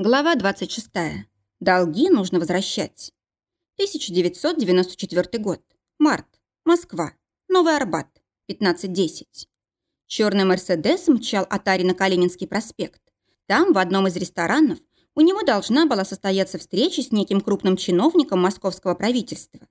Глава 26. Долги нужно возвращать. 1994 год. Март. Москва. Новый Арбат. 15.10. Черный Мерседес мчал от Ари на Калининский проспект. Там, в одном из ресторанов, у него должна была состояться встреча с неким крупным чиновником московского правительства.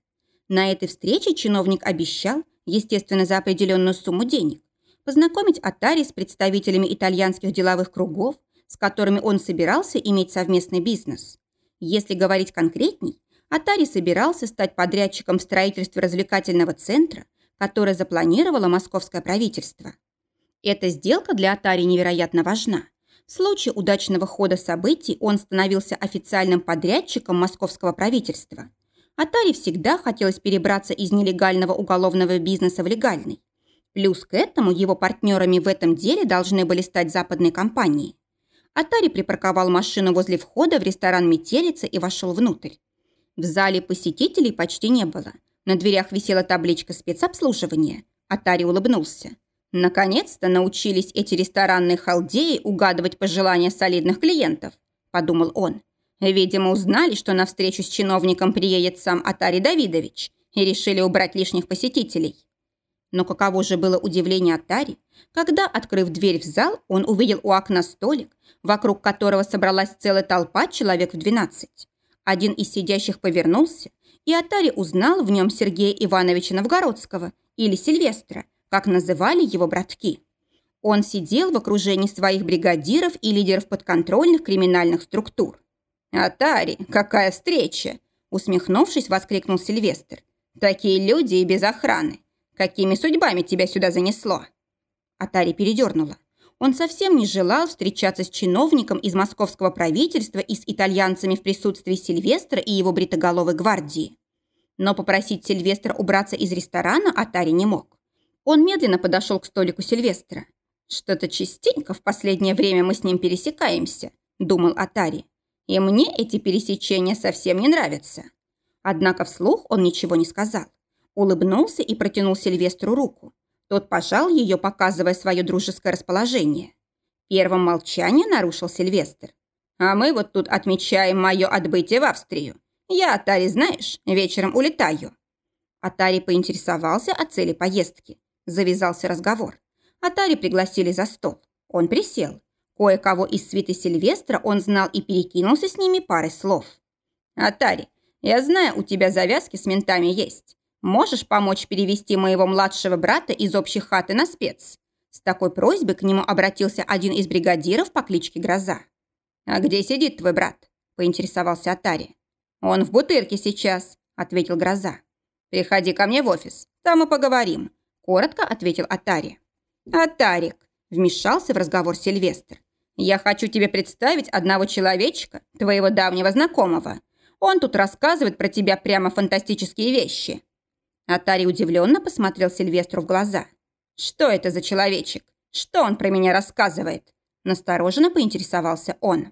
На этой встрече чиновник обещал, естественно, за определенную сумму денег, познакомить Атари с представителями итальянских деловых кругов, с которыми он собирался иметь совместный бизнес. Если говорить конкретней, Атари собирался стать подрядчиком в строительстве развлекательного центра, которое запланировало московское правительство. Эта сделка для Атари невероятно важна. В случае удачного хода событий он становился официальным подрядчиком московского правительства. Атари всегда хотелось перебраться из нелегального уголовного бизнеса в легальный. Плюс к этому его партнерами в этом деле должны были стать западные компании. Атари припарковал машину возле входа в ресторан «Метелица» и вошел внутрь. В зале посетителей почти не было. На дверях висела табличка спецобслуживания. Атари улыбнулся. «Наконец-то научились эти ресторанные халдеи угадывать пожелания солидных клиентов», – подумал он. «Видимо, узнали, что на встречу с чиновником приедет сам Атари Давидович и решили убрать лишних посетителей». Но каково же было удивление Атари, когда, открыв дверь в зал, он увидел у окна столик, вокруг которого собралась целая толпа человек в двенадцать. Один из сидящих повернулся, и Атари узнал в нем Сергея Ивановича Новгородского или Сильвестра, как называли его братки. Он сидел в окружении своих бригадиров и лидеров подконтрольных криминальных структур. «Атари, какая встреча!» Усмехнувшись, воскликнул Сильвестр. «Такие люди и без охраны. Какими судьбами тебя сюда занесло?» Атари передернула. Он совсем не желал встречаться с чиновником из московского правительства и с итальянцами в присутствии Сильвестра и его бритоголовой гвардии. Но попросить Сильвестра убраться из ресторана Атари не мог. Он медленно подошел к столику Сильвестра. «Что-то частенько в последнее время мы с ним пересекаемся», – думал Атари. «И мне эти пересечения совсем не нравятся». Однако вслух он ничего не сказал. Улыбнулся и протянул Сильвестру руку. Тот пожал ее, показывая свое дружеское расположение. Первым молчание нарушил Сильвестр. «А мы вот тут отмечаем мое отбытие в Австрию. Я, Атари, знаешь, вечером улетаю». Атари поинтересовался о цели поездки. Завязался разговор. Атари пригласили за стол. Он присел. Кое-кого из свиты Сильвестра он знал и перекинулся с ними парой слов. «Атари, я знаю, у тебя завязки с ментами есть. Можешь помочь перевести моего младшего брата из общей хаты на спец?» С такой просьбой к нему обратился один из бригадиров по кличке Гроза. «А где сидит твой брат?» – поинтересовался Атари. «Он в бутырке сейчас», – ответил Гроза. «Приходи ко мне в офис, там и поговорим», – коротко ответил Атари. «Атарик», – вмешался в разговор Сильвестр. «Я хочу тебе представить одного человечка, твоего давнего знакомого. Он тут рассказывает про тебя прямо фантастические вещи. Атари удивленно посмотрел Сильвестру в глаза. «Что это за человечек? Что он про меня рассказывает?» Настороженно поинтересовался он.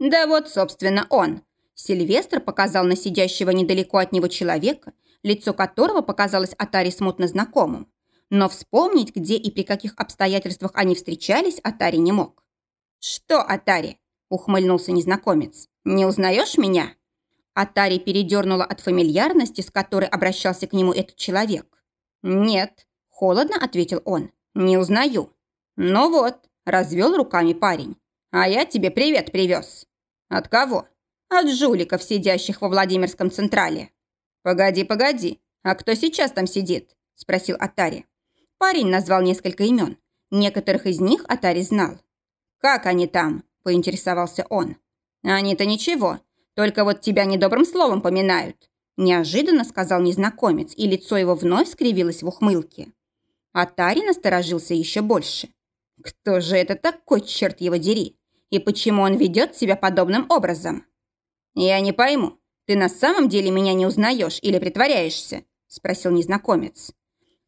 «Да вот, собственно, он». Сильвестр показал на сидящего недалеко от него человека, лицо которого показалось Атари смутно знакомым. Но вспомнить, где и при каких обстоятельствах они встречались, Атари не мог. «Что, Атари?» – ухмыльнулся незнакомец. «Не узнаешь меня?» Атари передернула от фамильярности, с которой обращался к нему этот человек. «Нет», – холодно ответил он, – «не узнаю». «Ну вот», – развел руками парень, – «а я тебе привет привез». «От кого?» «От жуликов, сидящих во Владимирском Централе». «Погоди, погоди, а кто сейчас там сидит?» – спросил Атари. Парень назвал несколько имен. Некоторых из них Атари знал. «Как они там?» – поинтересовался он. «Они-то ничего, только вот тебя недобрым словом поминают», неожиданно сказал незнакомец, и лицо его вновь скривилось в ухмылке. Атари насторожился еще больше. «Кто же это такой, черт его дери? И почему он ведет себя подобным образом?» «Я не пойму, ты на самом деле меня не узнаешь или притворяешься?» спросил незнакомец.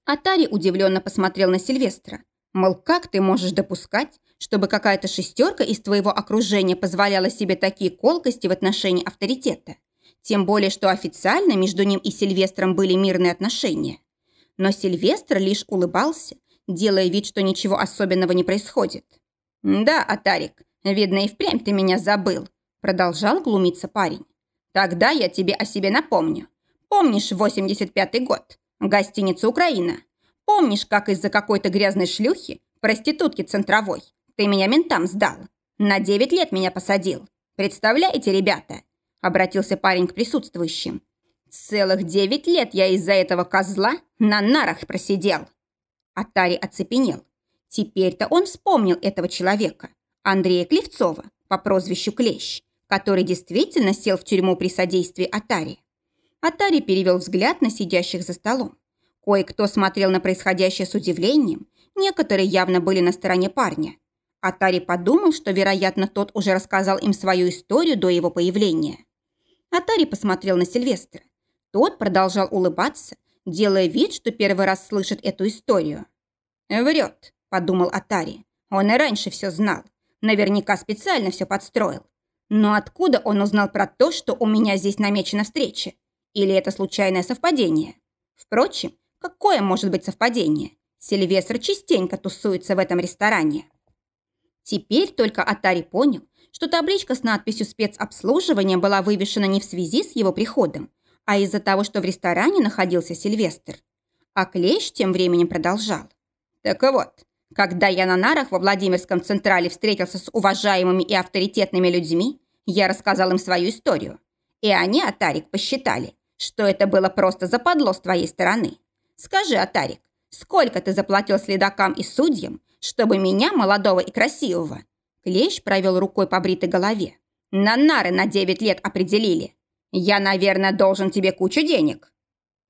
Атари удивленно посмотрел на Сильвестра. Мол, как ты можешь допускать, чтобы какая-то шестерка из твоего окружения позволяла себе такие колкости в отношении авторитета? Тем более, что официально между ним и Сильвестром были мирные отношения. Но Сильвестр лишь улыбался, делая вид, что ничего особенного не происходит. «Да, Атарик, видно, и впрямь ты меня забыл», продолжал глумиться парень. «Тогда я тебе о себе напомню. Помнишь 85-й год? Гостиница «Украина». Помнишь, как из-за какой-то грязной шлюхи, проститутки центровой, ты меня ментам сдал? На 9 лет меня посадил. Представляете, ребята?» Обратился парень к присутствующим. «Целых девять лет я из-за этого козла на нарах просидел». Атари оцепенел. Теперь-то он вспомнил этого человека, Андрея Клевцова, по прозвищу Клещ, который действительно сел в тюрьму при содействии Атари. Атари перевел взгляд на сидящих за столом. Кое-кто смотрел на происходящее с удивлением, некоторые явно были на стороне парня. Атари подумал, что, вероятно, тот уже рассказал им свою историю до его появления. Атари посмотрел на Сильвестра. Тот продолжал улыбаться, делая вид, что первый раз слышит эту историю. «Врет», – подумал Атари. «Он и раньше все знал. Наверняка специально все подстроил. Но откуда он узнал про то, что у меня здесь намечена встреча? Или это случайное совпадение? Впрочем, какое может быть совпадение? Сильвестр частенько тусуется в этом ресторане. Теперь только Атари понял, что табличка с надписью «Спецобслуживание» была вывешена не в связи с его приходом, а из-за того, что в ресторане находился Сильвестр. А Клещ тем временем продолжал. «Так вот, когда я на нарах во Владимирском Централе встретился с уважаемыми и авторитетными людьми, я рассказал им свою историю. И они, Атарик, посчитали, что это было просто западло с твоей стороны. Скажи, Атарик, сколько ты заплатил следакам и судьям, чтобы меня, молодого и красивого, Клещ провел рукой по бритой голове. На нары на девять лет определили. Я, наверное, должен тебе кучу денег.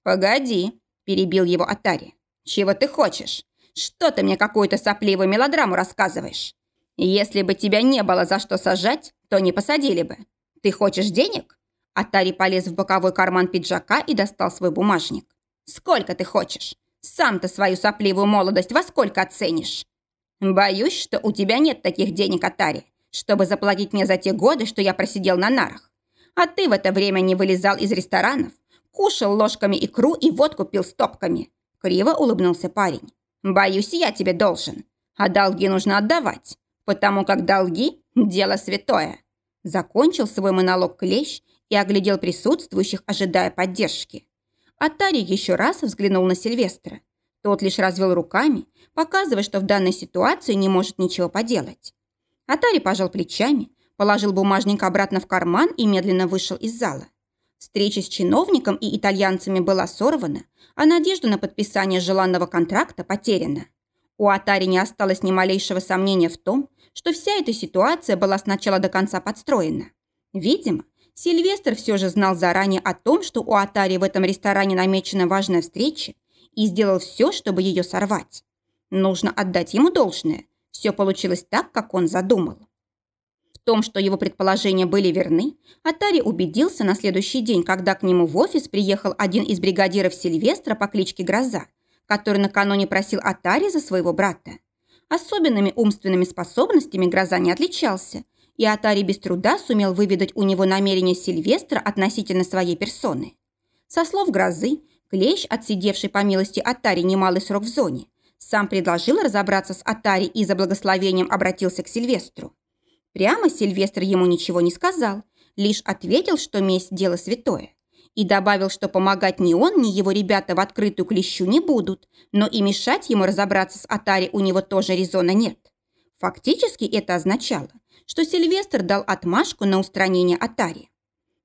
Погоди, перебил его Атари. Чего ты хочешь? Что ты мне какую-то сопливую мелодраму рассказываешь? Если бы тебя не было за что сажать, то не посадили бы. Ты хочешь денег? Атари полез в боковой карман пиджака и достал свой бумажник. Сколько ты хочешь? Сам-то свою сопливую молодость во сколько оценишь? Боюсь, что у тебя нет таких денег, Атари, чтобы заплатить мне за те годы, что я просидел на нарах. А ты в это время не вылезал из ресторанов, кушал ложками икру и водку пил стопками. Криво улыбнулся парень. Боюсь, я тебе должен. А долги нужно отдавать, потому как долги – дело святое. Закончил свой монолог Клещ и оглядел присутствующих, ожидая поддержки. Атари еще раз взглянул на Сильвестра. Тот лишь развел руками, показывая, что в данной ситуации не может ничего поделать. Атари пожал плечами, положил бумажник обратно в карман и медленно вышел из зала. Встреча с чиновником и итальянцами была сорвана, а надежда на подписание желанного контракта потеряна. У Атари не осталось ни малейшего сомнения в том, что вся эта ситуация была сначала до конца подстроена. Видимо, Сильвестр все же знал заранее о том, что у Атари в этом ресторане намечена важная встреча, и сделал все, чтобы ее сорвать. Нужно отдать ему должное. Все получилось так, как он задумал. В том, что его предположения были верны, Атари убедился на следующий день, когда к нему в офис приехал один из бригадиров Сильвестра по кличке Гроза, который накануне просил Атари за своего брата. Особенными умственными способностями Гроза не отличался, и Атари без труда сумел выведать у него намерения Сильвестра относительно своей персоны. Со слов Грозы, Клещ, отсидевший по милости Атари немалый срок в зоне, сам предложил разобраться с Атари и за благословением обратился к Сильвестру. Прямо Сильвестр ему ничего не сказал, лишь ответил, что месть – дело святое. И добавил, что помогать ни он, ни его ребята в открытую клещу не будут, но и мешать ему разобраться с Атари у него тоже резона нет. Фактически это означало, что Сильвестр дал отмашку на устранение Атари.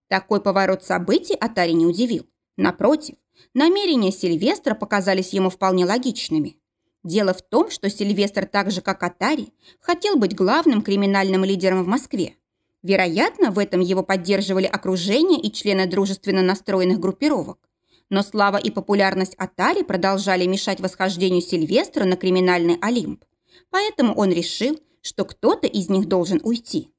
Такой поворот событий Атари не удивил. Напротив, намерения Сильвестра показались ему вполне логичными. Дело в том, что Сильвестр, так же как Атари, хотел быть главным криминальным лидером в Москве. Вероятно, в этом его поддерживали окружение и члены дружественно настроенных группировок. Но слава и популярность Атари продолжали мешать восхождению Сильвестра на криминальный Олимп. Поэтому он решил, что кто-то из них должен уйти.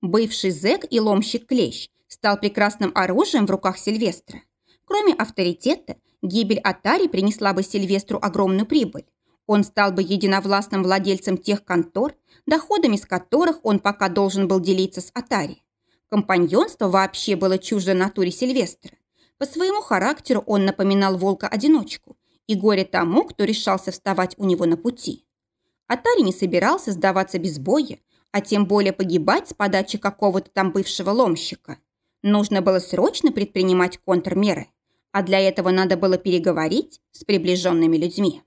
Бывший зэк и ломщик Клещ стал прекрасным оружием в руках Сильвестра. Кроме авторитета, гибель Атари принесла бы Сильвестру огромную прибыль. Он стал бы единовластным владельцем тех контор, доходами с которых он пока должен был делиться с Атари. Компаньонство вообще было чуждо натуре Сильвестра. По своему характеру он напоминал волка-одиночку и горе тому, кто решался вставать у него на пути. Атари не собирался сдаваться без боя, а тем более погибать с подачи какого-то там бывшего ломщика. Нужно было срочно предпринимать контрмеры, а для этого надо было переговорить с приближенными людьми.